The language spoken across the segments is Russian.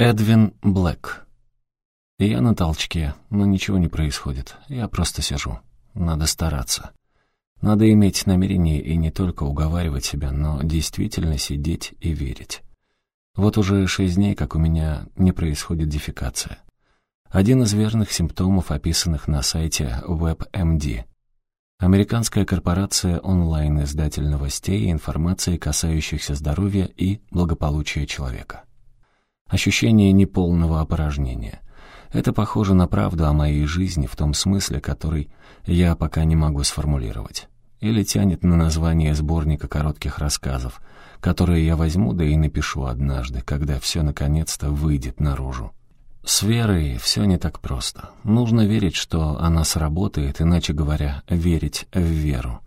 Эдвин Блэк. Я на толчке, но ничего не происходит. Я просто сижу. Надо стараться. Надо иметь намерение и не только уговаривать себя, но действительно сидеть и верить. Вот уже шесть дней, как у меня не происходит дефекация. Один из верных симптомов, описанных на сайте WebMD. Американская корпорация онлайн-издатель новостей и информации, касающихся здоровья и благополучия человека. Ощущение неполного опорожнения. Это похоже на правду о моей жизни в том смысле, который я пока не могу сформулировать. Или тянет на название сборника коротких рассказов, которые я возьму да и напишу однажды, когда все наконец-то выйдет наружу. С верой все не так просто. Нужно верить, что она сработает, иначе говоря, верить в веру.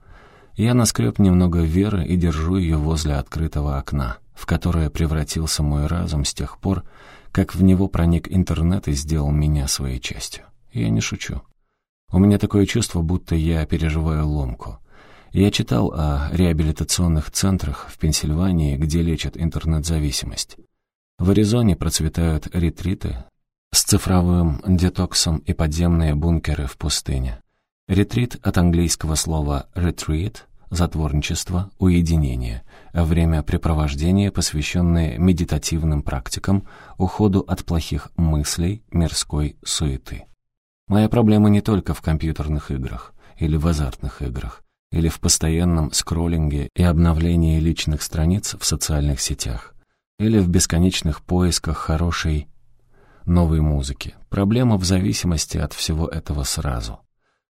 Я наскреб немного веры и держу ее возле открытого окна в которое превратился мой разум с тех пор, как в него проник интернет и сделал меня своей частью. Я не шучу. У меня такое чувство, будто я переживаю ломку. Я читал о реабилитационных центрах в Пенсильвании, где лечат интернет-зависимость. В Аризоне процветают ретриты с цифровым детоксом и подземные бункеры в пустыне. Ретрит от английского слова «retreat» — затворничество, уединение — времяпрепровождение, посвященное медитативным практикам, уходу от плохих мыслей, мирской суеты. Моя проблема не только в компьютерных играх или в азартных играх, или в постоянном скроллинге и обновлении личных страниц в социальных сетях, или в бесконечных поисках хорошей новой музыки. Проблема в зависимости от всего этого сразу.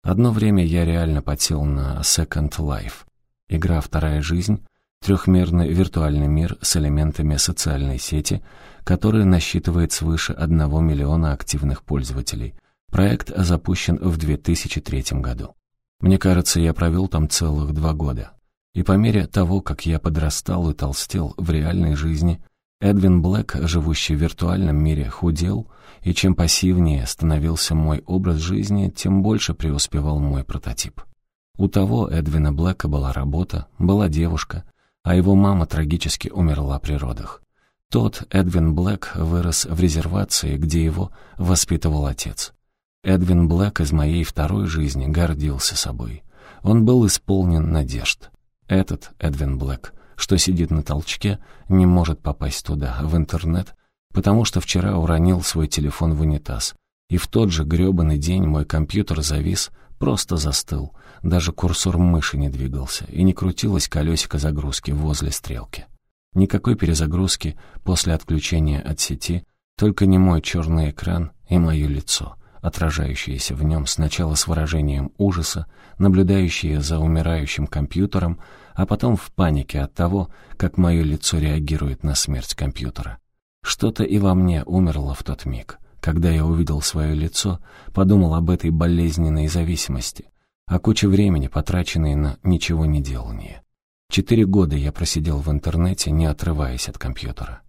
Одно время я реально потел на Second Life. Игра «Вторая жизнь» трехмерный виртуальный мир с элементами социальной сети, который насчитывает свыше 1 миллиона активных пользователей. Проект запущен в 2003 году. Мне кажется, я провел там целых два года. И по мере того, как я подрастал и толстел в реальной жизни, Эдвин Блэк, живущий в виртуальном мире, худел, и чем пассивнее становился мой образ жизни, тем больше преуспевал мой прототип. У того Эдвина Блэка была работа, была девушка, а его мама трагически умерла при родах. Тот, Эдвин Блэк, вырос в резервации, где его воспитывал отец. Эдвин Блэк из моей второй жизни гордился собой. Он был исполнен надежд. Этот Эдвин Блэк, что сидит на толчке, не может попасть туда, в интернет, потому что вчера уронил свой телефон в унитаз. И в тот же грёбаный день мой компьютер завис, просто застыл, даже курсор мыши не двигался, и не крутилось колесико загрузки возле стрелки. Никакой перезагрузки после отключения от сети, только не мой черный экран и мое лицо, отражающееся в нем сначала с выражением ужаса, наблюдающее за умирающим компьютером, а потом в панике от того, как мое лицо реагирует на смерть компьютера. Что-то и во мне умерло в тот миг. Когда я увидел свое лицо, подумал об этой болезненной зависимости, а куча времени, потраченной на ничего не делание. Четыре года я просидел в интернете, не отрываясь от компьютера.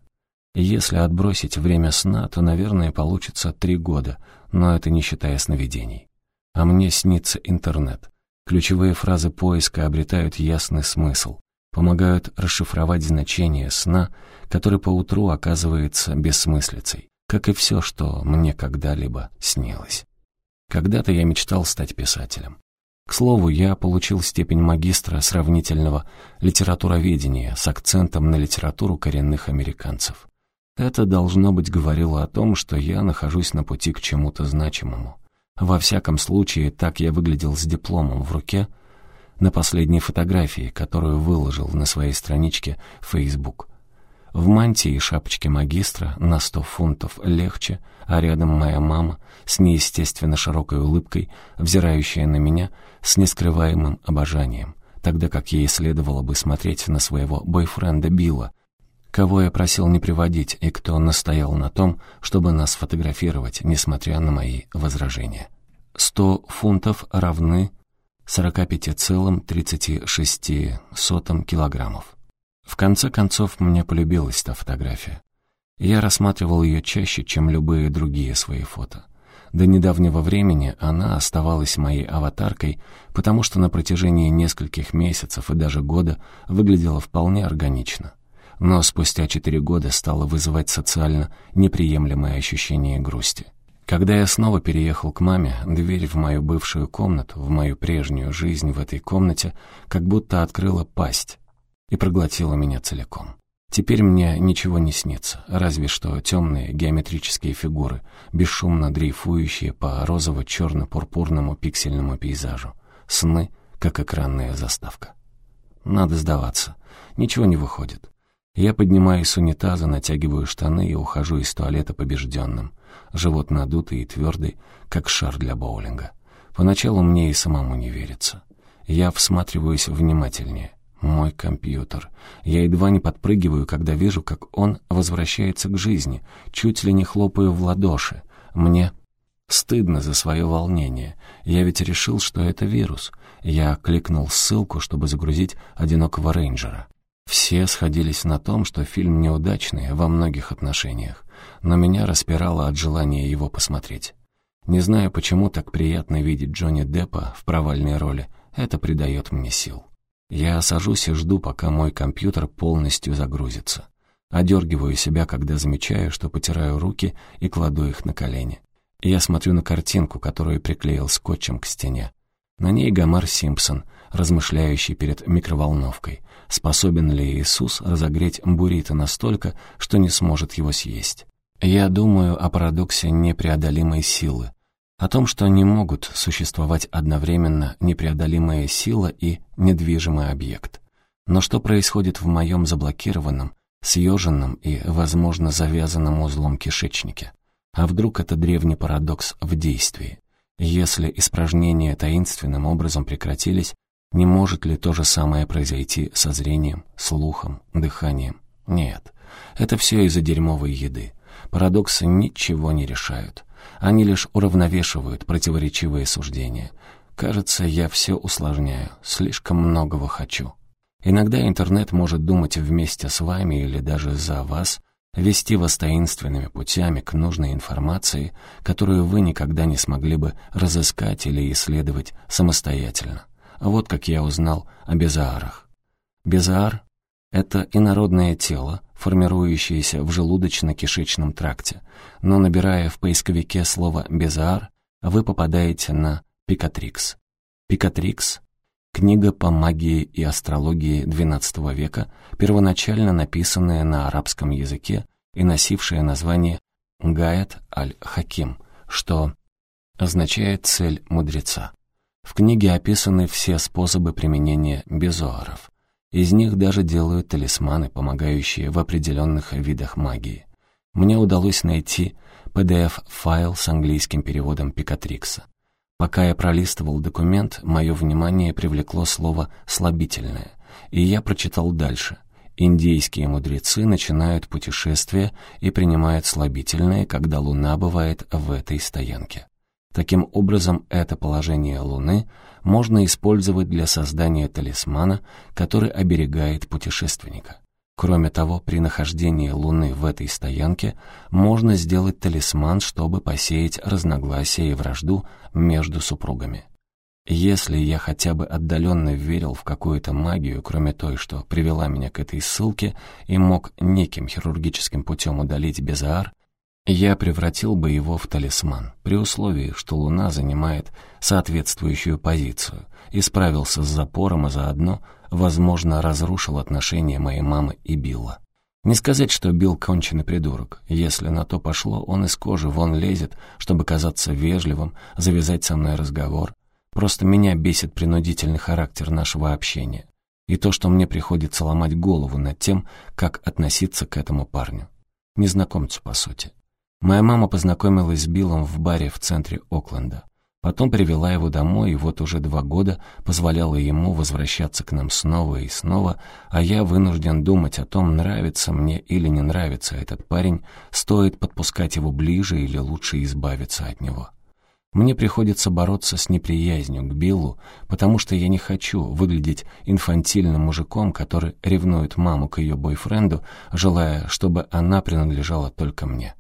Если отбросить время сна, то, наверное, получится три года, но это не считая сновидений. А мне снится интернет. Ключевые фразы поиска обретают ясный смысл, помогают расшифровать значение сна, который поутру оказывается бессмыслицей, как и все, что мне когда-либо снилось. Когда-то я мечтал стать писателем. К слову, я получил степень магистра сравнительного литературоведения с акцентом на литературу коренных американцев. Это, должно быть, говорило о том, что я нахожусь на пути к чему-то значимому. Во всяком случае, так я выглядел с дипломом в руке на последней фотографии, которую выложил на своей страничке в Facebook. В мантии и шапочке магистра на сто фунтов легче, а рядом моя мама с неестественно широкой улыбкой, взирающая на меня с нескрываемым обожанием, тогда как ей следовало бы смотреть на своего бойфренда Билла, кого я просил не приводить и кто настоял на том, чтобы нас фотографировать, несмотря на мои возражения. Сто фунтов равны 45,36 килограммов. В конце концов, мне полюбилась та фотография. Я рассматривал ее чаще, чем любые другие свои фото. До недавнего времени она оставалась моей аватаркой, потому что на протяжении нескольких месяцев и даже года выглядела вполне органично. но спустя четыре года стало вызывать социально неприемлемое ощущение грусти. Когда я снова переехал к маме, дверь в мою бывшую комнату, в мою прежнюю жизнь в этой комнате, как будто открыла пасть и проглотила меня целиком. Теперь мне ничего не снится, разве что темные геометрические фигуры, бесшумно дрейфующие по розово-черно-пурпурному пиксельному пейзажу. Сны, как экранная заставка. Надо сдаваться. Ничего не выходит. Я поднимаюсь с унитаза, натягиваю штаны и ухожу из туалета побежденным. Живот надутый и твердый, как шар для боулинга. Поначалу мне и самому не верится. Я всматриваюсь внимательнее. Мой компьютер. Я едва не подпрыгиваю, когда вижу, как он возвращается к жизни. Чуть ли не хлопаю в ладоши. Мне стыдно за свое волнение. Я ведь решил, что это вирус. Я кликнул ссылку, чтобы загрузить «Одинокого рейнджера». Все сходились на том, что фильм неудачный во многих отношениях, но меня распирало от желания его посмотреть. Не знаю, почему так приятно видеть Джонни Деппа в провальной роли, это придает мне сил. Я сажусь и жду, пока мой компьютер полностью загрузится. Одергиваю себя, когда замечаю, что потираю руки и кладу их на колени. Я смотрю на картинку, которую приклеил скотчем к стене. На ней Гомер Симпсон, размышляющий перед микроволновкой, способен ли Иисус разогреть буррито настолько, что не сможет его съесть. Я думаю о парадоксе непреодолимой силы, о том, что не могут существовать одновременно непреодолимая сила и недвижимый объект. Но что происходит в моем заблокированном, съеженном и, возможно, завязанном узлом кишечнике? А вдруг это древний парадокс в действии? Если испражнения таинственным образом прекратились, не может ли то же самое произойти со зрением, слухом, дыханием? Нет, это все из-за дерьмовой еды. Парадоксы ничего не решают. Они лишь уравновешивают противоречивые суждения. Кажется, я все усложняю, слишком многого хочу. Иногда интернет может думать вместе с вами или даже за вас, вести вас таинственными путями к нужной информации, которую вы никогда не смогли бы разыскать или исследовать самостоятельно. Вот как я узнал о безаарах. Безаар — это инородное тело, формирующееся в желудочно-кишечном тракте, но набирая в поисковике слово «безаар», вы попадаете на Пикатрикс. Пикатрикс — книга по магии и астрологии XII века, первоначально написанная на арабском языке и носившая название «Гаят аль-Хаким», что означает «цель мудреца». В книге описаны все способы применения безуаров. Из них даже делают талисманы, помогающие в определенных видах магии. Мне удалось найти PDF-файл с английским переводом Пикатрикса. Пока я пролистывал документ, мое внимание привлекло слово «слабительное», и я прочитал дальше. Индийские мудрецы начинают путешествие и принимают слабительное, когда Луна бывает в этой стоянке. Таким образом, это положение Луны можно использовать для создания талисмана, который оберегает путешественника. Кроме того, при нахождении Луны в этой стоянке можно сделать талисман, чтобы посеять разногласия и вражду между супругами. Если я хотя бы отдаленно верил в какую-то магию, кроме той, что привела меня к этой ссылке, и мог неким хирургическим путем удалить Безаар, я превратил бы его в талисман, при условии, что Луна занимает соответствующую позицию, и справился с запором, и заодно, возможно, разрушил отношения моей мамы и Билла. Не сказать, что Билл конченый придурок. Если на то пошло, он из кожи вон лезет, чтобы казаться вежливым, завязать со мной разговор. Просто меня бесит принудительный характер нашего общения. И то, что мне приходится ломать голову над тем, как относиться к этому парню. Незнакомцу, по сути. Моя мама познакомилась с Биллом в баре в центре Окленда. Потом привела его домой, и вот уже два года позволяла ему возвращаться к нам снова и снова, а я вынужден думать о том, нравится мне или не нравится этот парень, стоит подпускать его ближе или лучше избавиться от него. Мне приходится бороться с неприязнью к Биллу, потому что я не хочу выглядеть инфантильным мужиком, который ревнует маму к ее бойфренду, желая, чтобы она принадлежала только мне.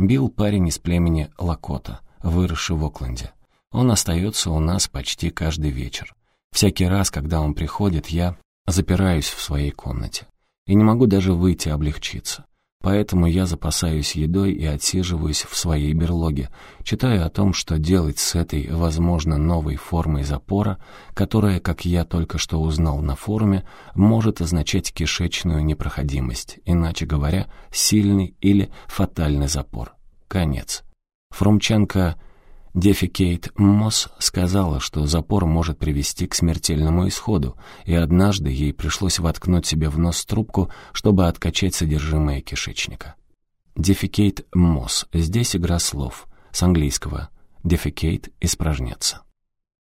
Билл парень из племени Лакота, выросший в Окленде. Он остается у нас почти каждый вечер. Всякий раз, когда он приходит, я запираюсь в своей комнате. и не могу даже выйти облегчиться. Поэтому я запасаюсь едой и отсиживаюсь в своей берлоге, читаю о том, что делать с этой, возможно, новой формой запора, которая, как я только что узнал на форуме, может означать кишечную непроходимость, иначе говоря, сильный или фатальный запор. Конец. Фрумченко Дефикейт Мосс сказала, что запор может привести к смертельному исходу, и однажды ей пришлось воткнуть себе в нос трубку, чтобы откачать содержимое кишечника. Дефикейт Мосс. Здесь игра слов. С английского. Дефикейт — испражняться.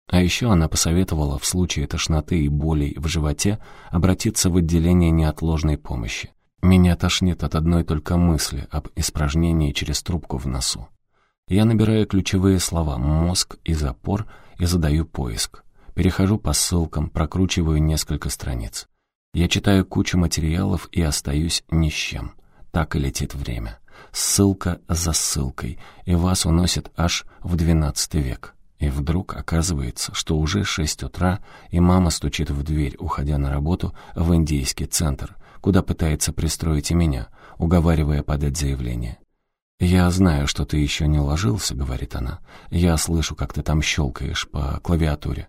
А еще она посоветовала в случае тошноты и болей в животе обратиться в отделение неотложной помощи. Меня тошнит от одной только мысли об испражнении через трубку в носу. Я набираю ключевые слова «мозг» и «запор» и задаю поиск. Перехожу по ссылкам, прокручиваю несколько страниц. Я читаю кучу материалов и остаюсь ни с чем. Так и летит время. Ссылка за ссылкой, и вас уносит аж в двенадцатый век. И вдруг оказывается, что уже шесть утра, и мама стучит в дверь, уходя на работу в индийский центр, куда пытается пристроить и меня, уговаривая подать заявление. «Я знаю, что ты еще не ложился», — говорит она. «Я слышу, как ты там щелкаешь по клавиатуре».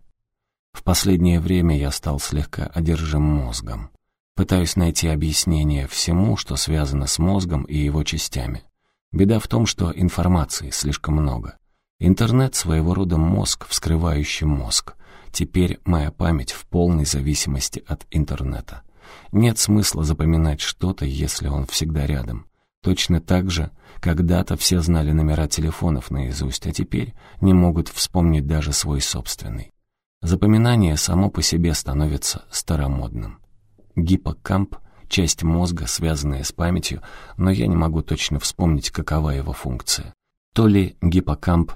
В последнее время я стал слегка одержим мозгом. Пытаюсь найти объяснение всему, что связано с мозгом и его частями. Беда в том, что информации слишком много. Интернет — своего рода мозг, вскрывающий мозг. Теперь моя память в полной зависимости от интернета. Нет смысла запоминать что-то, если он всегда рядом. Точно так же когда-то все знали номера телефонов наизусть, а теперь не могут вспомнить даже свой собственный. Запоминание само по себе становится старомодным. Гиппокамп — часть мозга, связанная с памятью, но я не могу точно вспомнить, какова его функция. То ли гиппокамп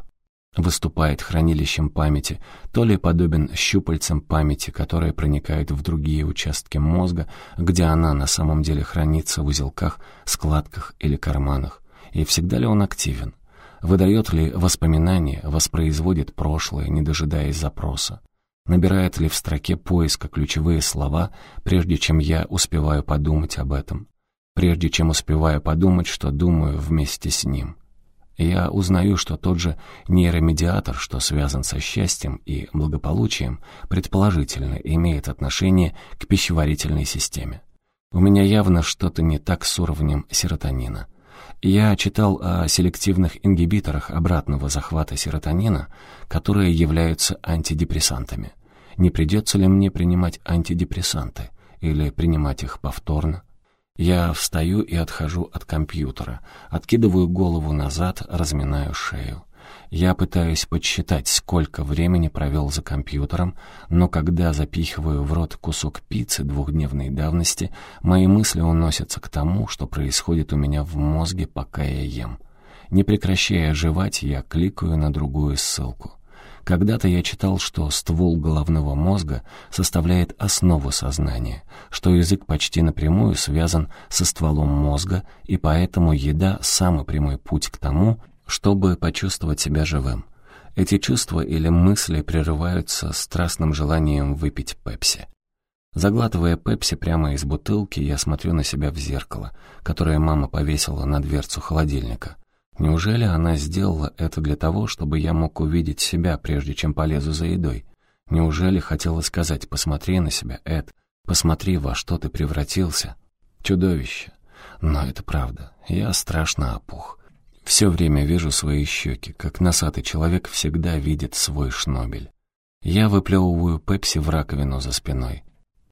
выступает хранилищем памяти, то ли подобен щупальцам памяти, которые проникают в другие участки мозга, где она на самом деле хранится в узелках, складках или карманах. И всегда ли он активен? Выдает ли воспоминания, воспроизводит прошлое, не дожидаясь запроса? Набирает ли в строке поиска ключевые слова, прежде чем я успеваю подумать об этом? Прежде чем успеваю подумать, что думаю вместе с ним? Я узнаю, что тот же нейромедиатор, что связан со счастьем и благополучием, предположительно имеет отношение к пищеварительной системе. У меня явно что-то не так с уровнем серотонина. Я читал о селективных ингибиторах обратного захвата серотонина, которые являются антидепрессантами. Не придется ли мне принимать антидепрессанты или принимать их повторно? Я встаю и отхожу от компьютера, откидываю голову назад, разминаю шею. Я пытаюсь подсчитать, сколько времени провел за компьютером, но когда запихиваю в рот кусок пиццы двухдневной давности, мои мысли уносятся к тому, что происходит у меня в мозге, пока я ем. Не прекращая жевать, я кликаю на другую ссылку. Когда-то я читал, что ствол головного мозга составляет основу сознания, что язык почти напрямую связан со стволом мозга, и поэтому еда — самый прямой путь к тому, чтобы почувствовать себя живым. Эти чувства или мысли прерываются страстным желанием выпить пепси. Заглатывая пепси прямо из бутылки, я смотрю на себя в зеркало, которое мама повесила на дверцу холодильника. Неужели она сделала это для того, чтобы я мог увидеть себя, прежде чем полезу за едой? Неужели хотела сказать «посмотри на себя, Эд, посмотри, во что ты превратился»? Чудовище. Но это правда. Я страшно опух. Все время вижу свои щеки, как носатый человек всегда видит свой шнобель. Я выплевываю пепси в раковину за спиной.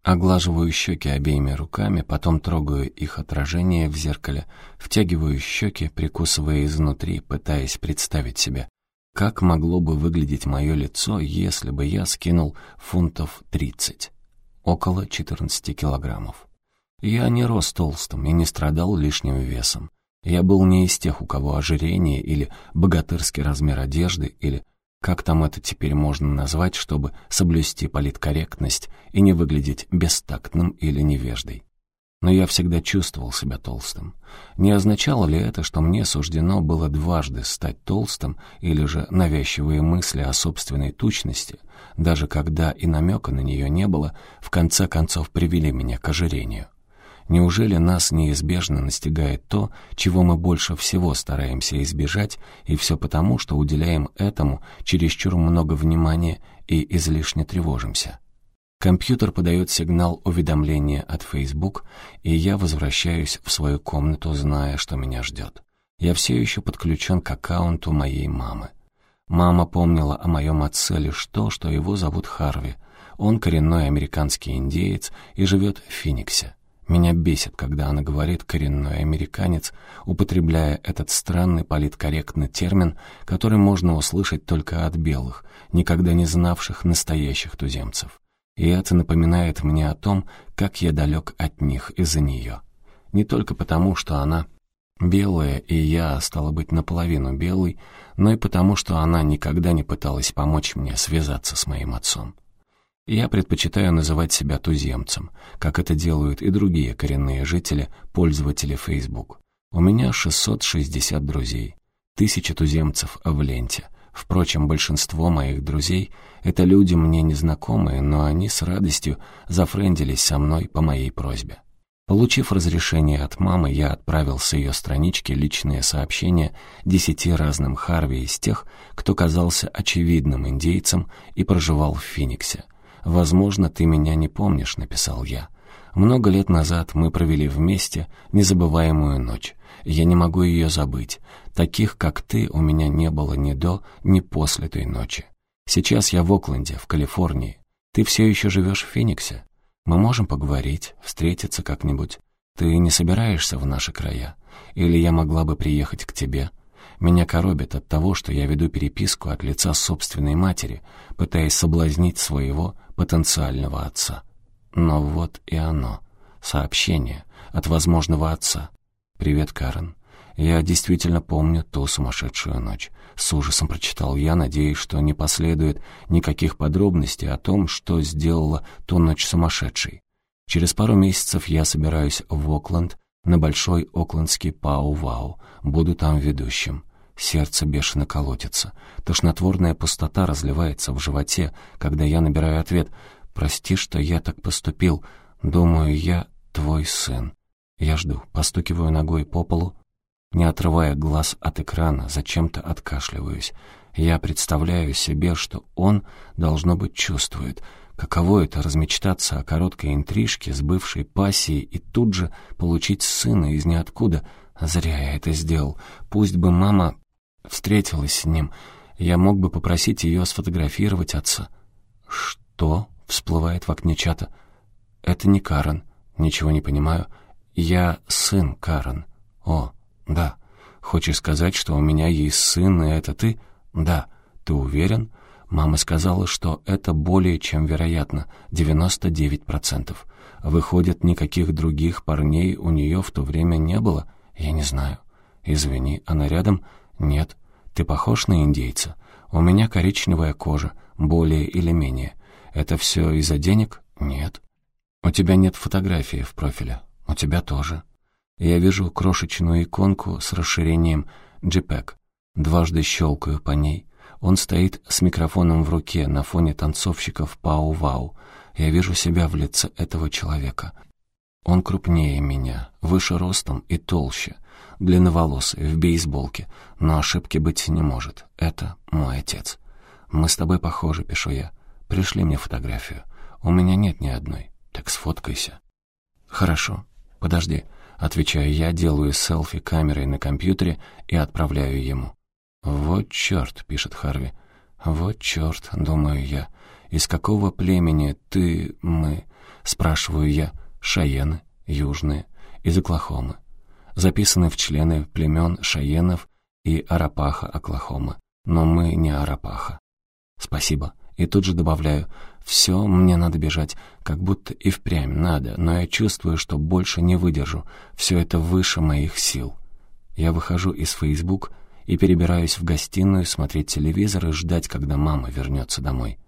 Оглаживаю щеки обеими руками, потом трогаю их отражение в зеркале, втягиваю щеки, прикусывая изнутри, пытаясь представить себе, как могло бы выглядеть мое лицо, если бы я скинул фунтов 30, около 14 килограммов. Я не рос толстым и не страдал лишним весом. Я был не из тех, у кого ожирение или богатырский размер одежды или как там это теперь можно назвать, чтобы соблюсти политкорректность и не выглядеть бестактным или невеждой? Но я всегда чувствовал себя толстым. Не означало ли это, что мне суждено было дважды стать толстым, или же навязчивые мысли о собственной тучности, даже когда и намека на нее не было, в конце концов привели меня к ожирению? Неужели нас неизбежно настигает то, чего мы больше всего стараемся избежать, и все потому, что уделяем этому чересчур много внимания и излишне тревожимся? Компьютер подает сигнал уведомления от Facebook, и я возвращаюсь в свою комнату, зная, что меня ждет. Я все еще подключен к аккаунту моей мамы. Мама помнила о моем отце лишь то, что его зовут Харви. Он коренной американский индеец и живет в Финиксе. Меня бесит, когда она говорит «коренной американец», употребляя этот странный политкорректный термин, который можно услышать только от белых, никогда не знавших настоящих туземцев. И это напоминает мне о том, как я далек от них из-за нее. Не только потому, что она белая, и я, стала быть, наполовину белый, но и потому, что она никогда не пыталась помочь мне связаться с моим отцом. Я предпочитаю называть себя туземцем, как это делают и другие коренные жители, пользователи Facebook. У меня 660 друзей, тысяча туземцев в ленте — Впрочем, большинство моих друзей — это люди мне незнакомые, но они с радостью зафрендились со мной по моей просьбе. Получив разрешение от мамы, я отправил с ее странички личные сообщения десяти разным Харви из тех, кто казался очевидным индейцем и проживал в Финиксе. «Возможно, ты меня не помнишь», — написал я. «Много лет назад мы провели вместе незабываемую ночь. Я не могу ее забыть. Таких, как ты, у меня не было ни до, ни после той ночи. Сейчас я в Окленде, в Калифорнии. Ты все еще живешь в Фениксе? Мы можем поговорить, встретиться как-нибудь. Ты не собираешься в наши края? Или я могла бы приехать к тебе? Меня коробит от того, что я веду переписку от лица собственной матери, пытаясь соблазнить своего потенциального отца. Но вот и оно. Сообщение от возможного отца. «Привет, Карен. Я действительно помню ту сумасшедшую ночь. С ужасом прочитал я, надеясь, что не последует никаких подробностей о том, что сделала ту ночь сумасшедшей. Через пару месяцев я собираюсь в Окленд на большой оклендский пау-вау. Буду там ведущим. Сердце бешено колотится. Тошнотворная пустота разливается в животе, когда я набираю ответ «Прости, что я так поступил. Думаю, я твой сын». Я жду, постукиваю ногой по полу, не отрывая глаз от экрана, зачем-то откашливаюсь. Я представляю себе, что он, должно быть, чувствует, каково это размечтаться о короткой интрижке с бывшей пассией и тут же получить сына из ниоткуда. Зря я это сделал. Пусть бы мама встретилась с ним, я мог бы попросить ее сфотографировать отца. «Что?» — всплывает в окне чата. «Это не Карен. Ничего не понимаю. Я сын Карен. О, да. Хочешь сказать, что у меня есть сын, и это ты? Да. Ты уверен? Мама сказала, что это более чем вероятно, 99%. Выходит, никаких других парней у нее в то время не было? Я не знаю. Извини, она рядом? Нет. Ты похож на индейца? У меня коричневая кожа, более или менее. Это все из-за денег? Нет. У тебя нет фотографии в профиле. У тебя тоже. Я вижу крошечную иконку с расширением JPEG. Дважды щелкаю по ней. Он стоит с микрофоном в руке на фоне танцовщиков Пау-Вау. Я вижу себя в лице этого человека. Он крупнее меня, выше ростом и толще, длинноволосый, в бейсболке, но ошибки быть не может. Это мой отец. Мы с тобой похожи, пишу я. Пришли мне фотографию. У меня нет ни одной. Так сфоткайся. Хорошо. «Подожди», — отвечаю я, делаю селфи камерой на компьютере и отправляю ему. «Вот черт», — пишет Харви. «Вот черт», — думаю я. «Из какого племени ты, мы?» — спрашиваю я. «Шаены, южные, из Оклахомы». Записаны в члены племен Шаенов и Арапаха, Оклахома. Но мы не Арапаха. «Спасибо». И тут же добавляю, все, мне надо бежать, как будто и впрямь надо, но я чувствую, что больше не выдержу. Все это выше моих сил. Я выхожу из Facebook и перебираюсь в гостиную смотреть телевизор и ждать, когда мама вернется домой.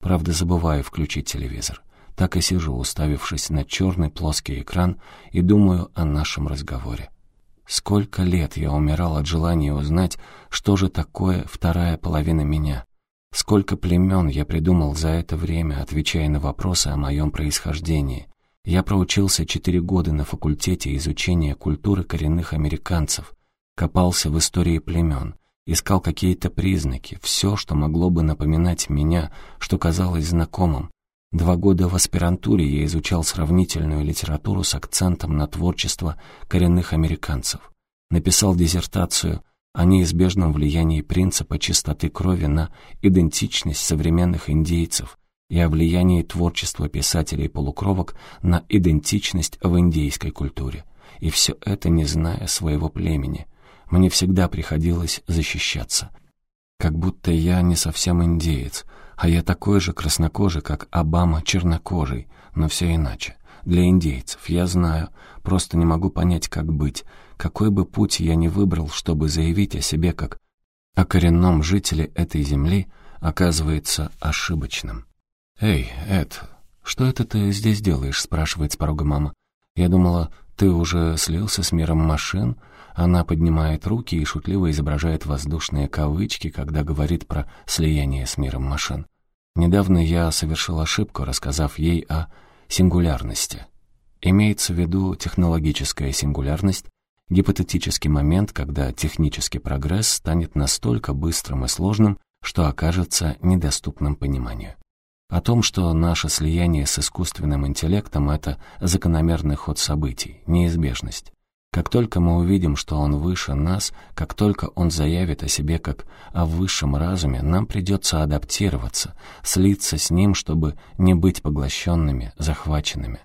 Правда, забываю включить телевизор. Так и сижу, уставившись на черный плоский экран и думаю о нашем разговоре. Сколько лет я умирал от желания узнать, что же такое вторая половина меня. Сколько племен я придумал за это время, отвечая на вопросы о моем происхождении. Я проучился четыре года на факультете изучения культуры коренных американцев, копался в истории племен, искал какие-то признаки, все, что могло бы напоминать меня, что казалось знакомым. Два года в аспирантуре я изучал сравнительную литературу с акцентом на творчество коренных американцев. Написал диссертацию о неизбежном влиянии принципа чистоты крови на идентичность современных индейцев и о влиянии творчества писателей-полукровок на идентичность в индейской культуре. И все это не зная своего племени. Мне всегда приходилось защищаться. Как будто я не совсем индеец, а я такой же краснокожий, как Обама чернокожий, но все иначе. Для индейцев, я знаю, просто не могу понять, как быть, какой бы путь я ни выбрал, чтобы заявить о себе как о коренном жителе этой земли, оказывается ошибочным. «Эй, Эд, что это ты здесь делаешь?» — спрашивает с порога мама. «Я думала, ты уже слился с миром машин?» Она поднимает руки и шутливо изображает воздушные кавычки, когда говорит про слияние с миром машин. Недавно я совершил ошибку, рассказав ей о сингулярности. Имеется в виду технологическая сингулярность, гипотетический момент, когда технический прогресс станет настолько быстрым и сложным, что окажется недоступным пониманию. О том, что наше слияние с искусственным интеллектом — это закономерный ход событий, неизбежность. Как только мы увидим, что он выше нас, как только он заявит о себе как о высшем разуме, нам придется адаптироваться, слиться с ним, чтобы не быть поглощенными, захваченными.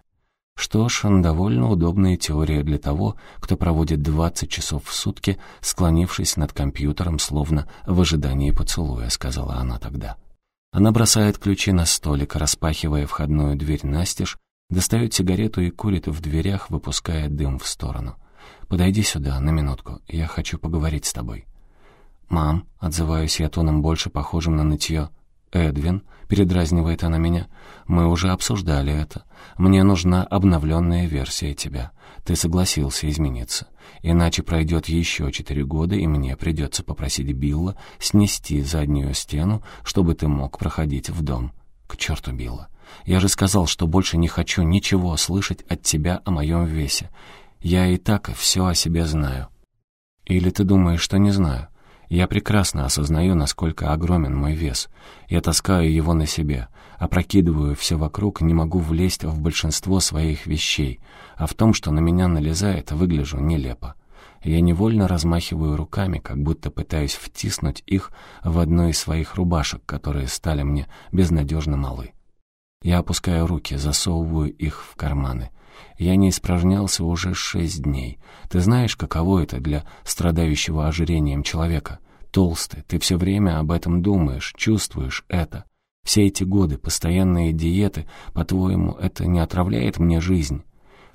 Что ж, довольно удобная теория для того, кто проводит 20 часов в сутки, склонившись над компьютером, словно в ожидании поцелуя, сказала она тогда. Она бросает ключи на столик, распахивая входную дверь настежь, достает сигарету и курит в дверях, выпуская дым в сторону. «Подойди сюда, на минутку, я хочу поговорить с тобой». «Мам», — отзываюсь я тоном больше похожим на нытье, — «Эдвин», — передразнивает она меня, — «мы уже обсуждали это. Мне нужна обновленная версия тебя. Ты согласился измениться. Иначе пройдет еще четыре года, и мне придется попросить Билла снести заднюю стену, чтобы ты мог проходить в дом. К черту Билла. Я же сказал, что больше не хочу ничего слышать от тебя о моем весе. Я и так все о себе знаю. Или ты думаешь, что не знаю? Я прекрасно осознаю, насколько огромен мой вес. Я таскаю его на себе, опрокидываю все вокруг, не могу влезть в большинство своих вещей, а в том, что на меня налезает, выгляжу нелепо. Я невольно размахиваю руками, как будто пытаюсь втиснуть их в одну из своих рубашек, которые стали мне безнадежно малы. Я опускаю руки, засовываю их в карманы. Я не испражнялся уже шесть дней. Ты знаешь, каково это для страдающего ожирением человека? толстый, ты все время об этом думаешь, чувствуешь это. Все эти годы, постоянные диеты, по-твоему, это не отравляет мне жизнь?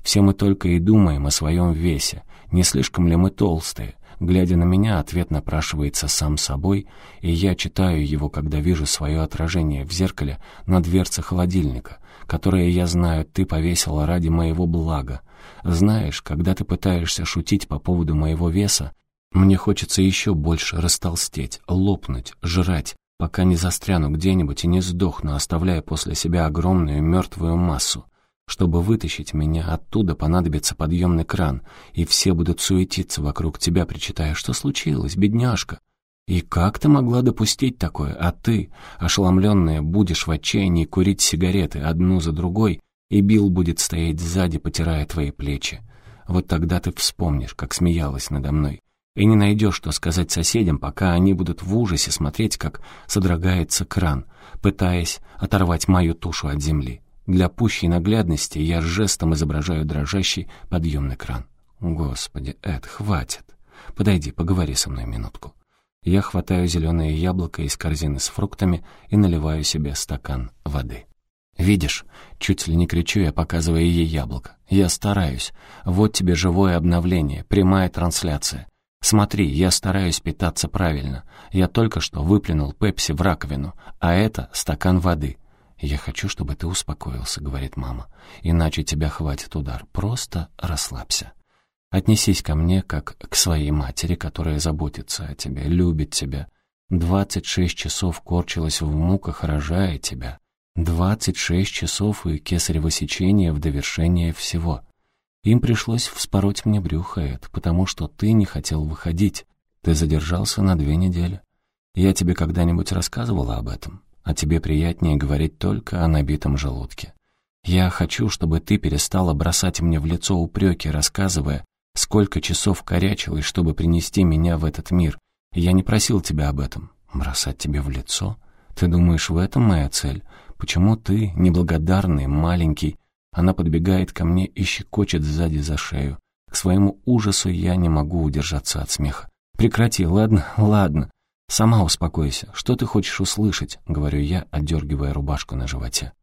Все мы только и думаем о своем весе. Не слишком ли мы толстые? Глядя на меня, ответ напрашивается сам собой, и я читаю его, когда вижу свое отражение в зеркале на дверце холодильника, которое, я знаю, ты повесила ради моего блага. Знаешь, когда ты пытаешься шутить по поводу моего веса, мне хочется еще больше растолстеть, лопнуть, жрать, пока не застряну где-нибудь и не сдохну, оставляя после себя огромную мертвую массу. Чтобы вытащить меня оттуда, понадобится подъемный кран, и все будут суетиться вокруг тебя, причитая, что случилось, бедняжка. И как ты могла допустить такое, а ты, ошеломленная, будешь в отчаянии курить сигареты одну за другой, и Билл будет стоять сзади, потирая твои плечи. Вот тогда ты вспомнишь, как смеялась надо мной, и не найдешь, что сказать соседям, пока они будут в ужасе смотреть, как содрогается кран, пытаясь оторвать мою тушу от земли. Для пущей наглядности я жестом изображаю дрожащий подъемный кран. Господи, Эд, хватит. Подойди, поговори со мной минутку. Я хватаю зеленое яблоко из корзины с фруктами и наливаю себе стакан воды. «Видишь?» — чуть ли не кричу я, показывая ей яблоко. «Я стараюсь. Вот тебе живое обновление, прямая трансляция. «Смотри, я стараюсь питаться правильно. Я только что выплюнул пепси в раковину, а это стакан воды». «Я хочу, чтобы ты успокоился», — говорит мама. «Иначе тебя хватит удар. Просто расслабься. Отнесись ко мне, как к своей матери, которая заботится о тебе, любит тебя. Двадцать шесть часов корчилась в муках, рожая тебя. 26 часов и кесарево сечение в довершение всего. Им пришлось вспороть мне брюхо, Эд, потому что ты не хотел выходить. Ты задержался на две недели. Я тебе когда-нибудь рассказывала об этом, а тебе приятнее говорить только о набитом желудке. Я хочу, чтобы ты перестала бросать мне в лицо упреки, рассказывая, сколько часов корячилась, чтобы принести меня в этот мир. Я не просил тебя об этом. Бросать тебе в лицо? Ты думаешь, в этом моя цель? Почему ты, неблагодарный, маленький, она подбегает ко мне и щекочет сзади за шею. К своему ужасу я не могу удержаться от смеха. «Прекрати, ладно, ладно. Сама успокойся. Что ты хочешь услышать?» — говорю я, отдергивая рубашку на животе.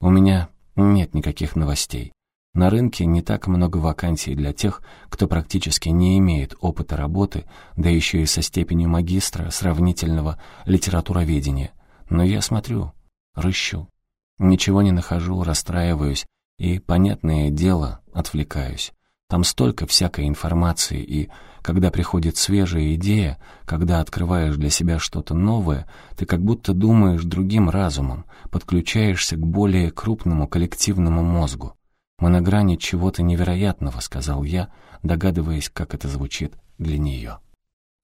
«У меня нет никаких новостей. На рынке не так много вакансий для тех, кто практически не имеет опыта работы, да еще и со степенью магистра сравнительного литературоведения. Но я смотрю, рыщу. Ничего не нахожу, расстраиваюсь, и, понятное дело, отвлекаюсь. Там столько всякой информации, и когда приходит свежая идея, когда открываешь для себя что-то новое, ты как будто думаешь другим разумом, подключаешься к более крупному коллективному мозгу. «Мы на грани чего-то невероятного», — сказал я, догадываясь, как это звучит для нее.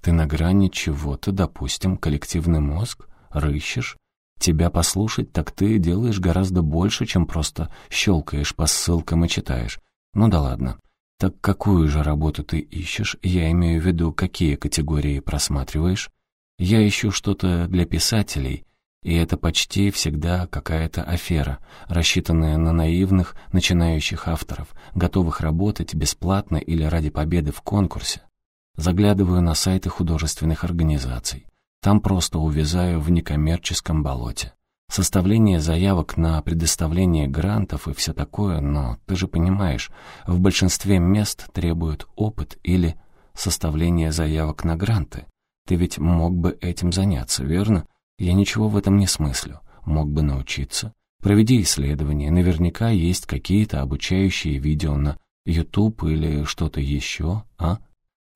«Ты на грани чего-то, допустим, коллективный мозг? Рыщешь? Тебя послушать, так ты делаешь гораздо больше, чем просто щелкаешь по ссылкам и читаешь. Ну да ладно. Так какую же работу ты ищешь? Я имею в виду, какие категории просматриваешь? Я ищу что-то для писателей, и это почти всегда какая-то афера, рассчитанная на наивных, начинающих авторов, готовых работать бесплатно или ради победы в конкурсе. Заглядываю на сайты художественных организаций. Там просто увязаю в некоммерческом болоте. Составление заявок на предоставление грантов и все такое, но ты же понимаешь, в большинстве мест требуют опыт или составление заявок на гранты. Ты ведь мог бы этим заняться, верно? Я ничего в этом не смыслю. Мог бы научиться. Проведи исследование, наверняка есть какие-то обучающие видео на YouTube или что-то еще, а?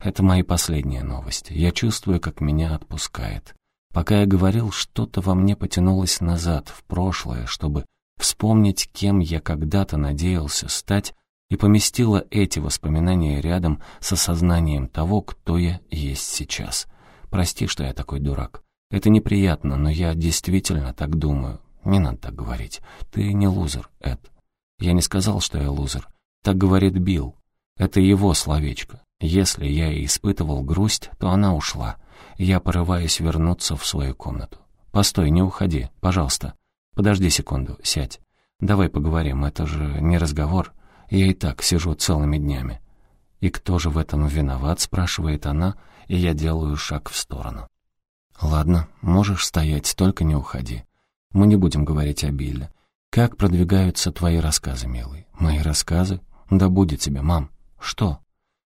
Это мои последние новости. Я чувствую, как меня отпускает. Пока я говорил, что-то во мне потянулось назад, в прошлое, чтобы вспомнить, кем я когда-то надеялся стать, и поместила эти воспоминания рядом с осознанием того, кто я есть сейчас. Прости, что я такой дурак. Это неприятно, но я действительно так думаю. Не надо так говорить. Ты не лузер, Эд. Я не сказал, что я лузер. Так говорит Билл. Это его словечко. Если я и испытывал грусть, то она ушла. Я порываюсь вернуться в свою комнату. «Постой, не уходи, пожалуйста. Подожди секунду, сядь. Давай поговорим, это же не разговор. Я и так сижу целыми днями». «И кто же в этом виноват?» — спрашивает она, и я делаю шаг в сторону. «Ладно, можешь стоять, только не уходи. Мы не будем говорить о Билле. Как продвигаются твои рассказы, милый? Мои рассказы? Да будет тебе, мам. Что?»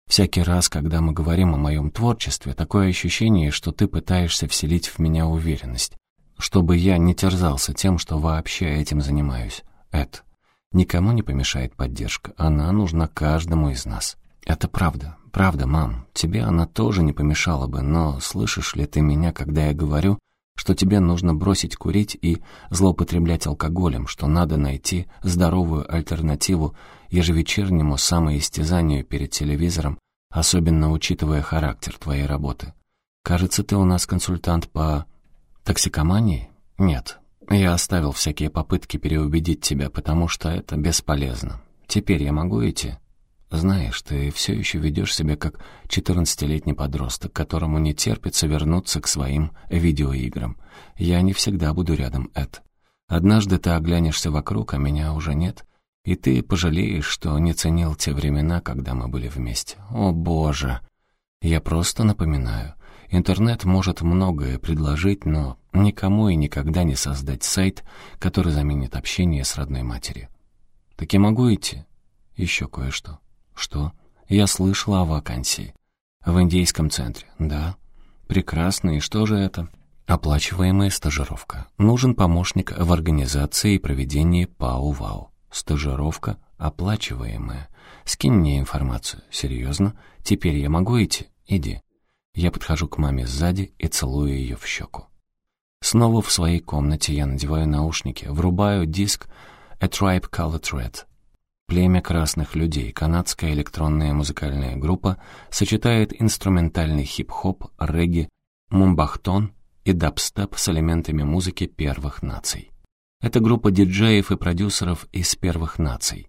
Всякий раз, когда мы говорим о моем творчестве, такое ощущение, что ты пытаешься вселить в меня уверенность, чтобы я не терзался тем, что вообще этим занимаюсь. Эд, никому не помешает поддержка, она нужна каждому из нас. Это правда, правда, мам. Тебе она тоже не помешала бы, но слышишь ли ты меня, когда я говорю, что тебе нужно бросить курить и злоупотреблять алкоголем, что надо найти здоровую альтернативу ежевечернему самоистязанию перед телевизором, особенно учитывая характер твоей работы. Кажется, ты у нас консультант по токсикомании? Нет. Я оставил всякие попытки переубедить тебя, потому что это бесполезно. Теперь я могу идти? Знаешь, ты все еще ведешь себя как четырнадцатилетний подросток, которому не терпится вернуться к своим видеоиграм. Я не всегда буду рядом, Эд. Однажды ты оглянешься вокруг, а меня уже нет, и ты пожалеешь, что не ценил те времена, когда мы были вместе. О, Боже! Я просто напоминаю. Интернет может многое предложить, но никому и никогда не создать сайт, который заменит общение с родной матерью. Так я могу идти? Еще кое-что. Что? Я слышала о вакансии. В индейском центре. Да. Прекрасно. И что же это? Оплачиваемая стажировка. Нужен помощник в организации и проведении ПАУ-ВАУ. Стажировка оплачиваемая. Скинь мне информацию. Серьезно? Теперь я могу идти? Иди. Я подхожу к маме сзади и целую ее в щеку. Снова в своей комнате я надеваю наушники, врубаю диск «A Tribe Called Red». «Племя красных людей», канадская электронная музыкальная группа, сочетает инструментальный хип-хоп, регги, мумбахтон и дабстеп с элементами музыки первых наций. Это группа диджеев и продюсеров из первых наций.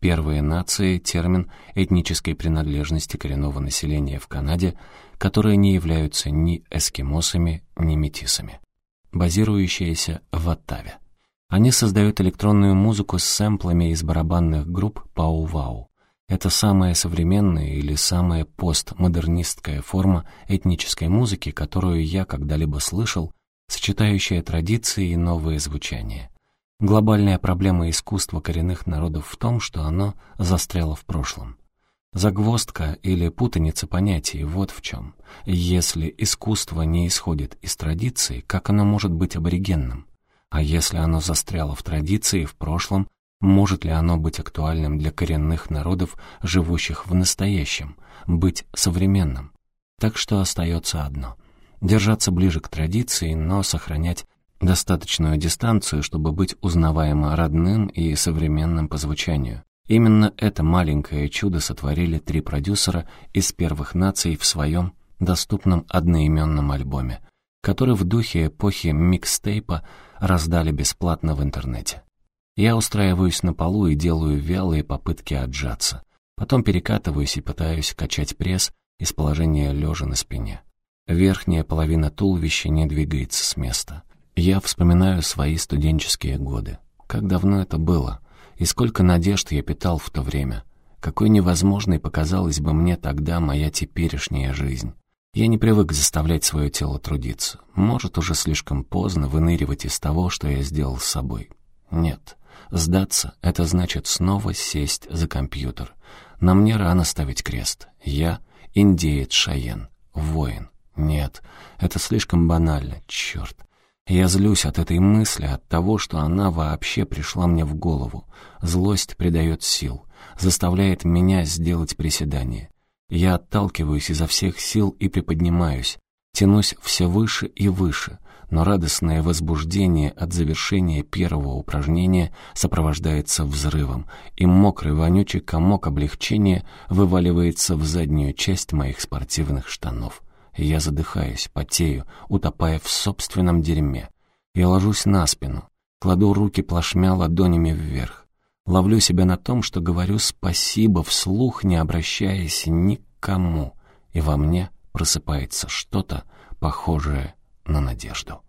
Первые нации — термин этнической принадлежности коренного населения в Канаде, которые не являются ни эскимосами, ни метисами. Базирующиеся в Оттаве. Они создают электронную музыку с сэмплами из барабанных групп Пау-Вау. Это самая современная или самая постмодернистская форма этнической музыки, которую я когда-либо слышал, сочетающая традиции и новые звучания. Глобальная проблема искусства коренных народов в том, что оно застряло в прошлом. Загвоздка или путаница понятий вот в чем. Если искусство не исходит из традиции, как оно может быть аборигенным? А если оно застряло в традиции в прошлом, может ли оно быть актуальным для коренных народов, живущих в настоящем, быть современным? Так что остается одно — держаться ближе к традиции, но сохранять достаточную дистанцию, чтобы быть узнаваемо родным и современным по звучанию. Именно это маленькое чудо сотворили три продюсера из первых наций в своем доступном одноименном альбоме, который в духе эпохи микстейпа раздали бесплатно в интернете. Я устраиваюсь на полу и делаю вялые попытки отжаться. Потом перекатываюсь и пытаюсь качать пресс из положения лежа на спине. Верхняя половина туловища не двигается с места. Я вспоминаю свои студенческие годы. Как давно это было, и сколько надежд я питал в то время. Какой невозможной показалась бы мне тогда моя теперешняя жизнь. Я не привык заставлять свое тело трудиться. Может, уже слишком поздно выныривать из того, что я сделал с собой. Нет, Сдаться — это значит снова сесть за компьютер. На мне рано ставить крест. Я — индеец Шаен, воин. Нет, это слишком банально, черт. Я злюсь от этой мысли, от того, что она вообще пришла мне в голову. Злость придает сил, заставляет меня сделать приседание. Я отталкиваюсь изо всех сил и приподнимаюсь, тянусь все выше и выше, но радостное возбуждение от завершения первого упражнения сопровождается взрывом, и мокрый вонючий комок облегчения вываливается в заднюю часть моих спортивных штанов. Я задыхаюсь, потею, утопая в собственном дерьме. Я ложусь на спину, кладу руки плашмя ладонями вверх. Ловлю себя на том, что говорю спасибо вслух, не обращаясь ни к кому, и во мне просыпается что-то, похожее на надежду.